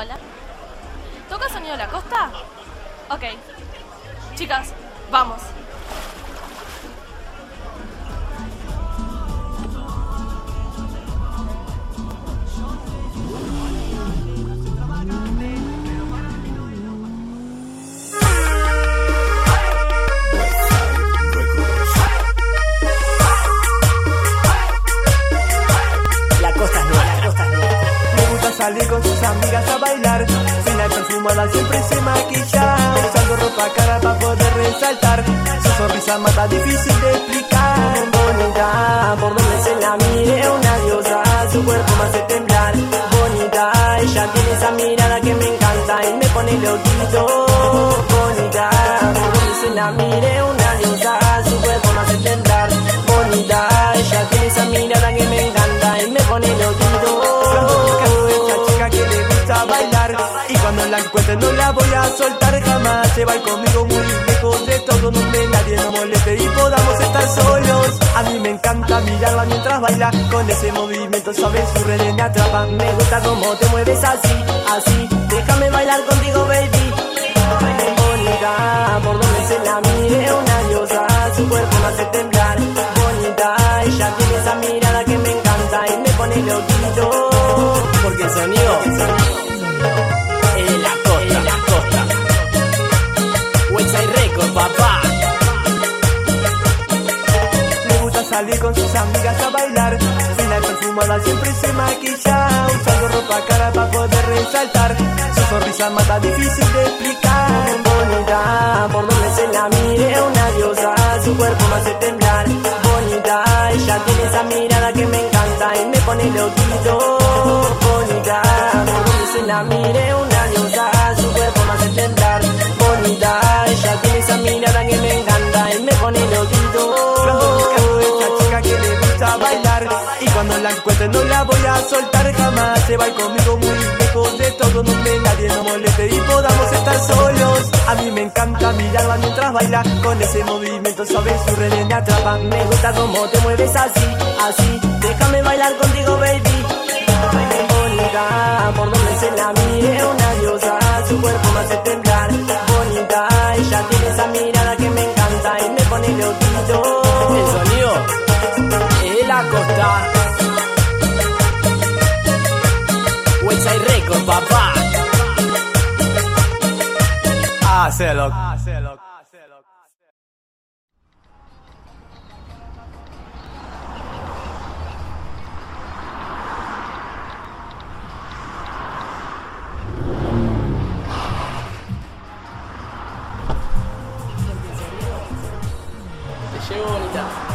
Hola. ¿Toca sonido de la costa? Ok. Chicas, vamos. Salir con sus amigas a bailar. Sin la perfumada siempre se maquilla. Usando ropa cara para poder resaltar. Su sonrisa mata difícil de explicar. Bonita, por donde se la mire una diosa, su cuerpo me hace temblar. Bonita, ella tiene esa mirada que me encanta y me pone loquito. Bonita, por donde se la mire soltar jamás. Se va conmigo muy lejos de todo donde nadie nos moleste y podamos estar solos. A mí me encanta mirarla mientras baila. Con ese movimiento suave su redes me atrapan. Me gusta cómo te mueves así, así. Déjame bailar contigo, baby. Bonita, por donde se la mire una diosa, su cuerpo me hace temblar. Bonita, ella tiene esa mirada que me encanta y me pone loquito. Porque el sonido salir con sus amigas a bailar. Fina y perfumada siempre se maquilla. Usando ropa cara para poder resaltar. Su sonrisa mata difícil de explicar. Bonita, por donde se la mire una diosa, su cuerpo me hace temblar. Bonita, ella tiene esa mirada que me encanta y me pone loquito. Bonita, por donde se la mire Cuando la encuentre no la voy a soltar jamás. Se va conmigo muy lejos de todo donde nadie nos moleste y podamos estar solos. A mí me encanta mirarla mientras baila. Con ese movimiento suave su redes me atrapan. Me gusta cómo te mueves así, así. Déjame bailar contigo, baby. Bonita, por donde se la mire una diosa, su cuerpo me hace temblar. Bonita, ella tiene esa mirada que me encanta y me pone loquito. El sonido es de Hacelo. Te llevo bonita.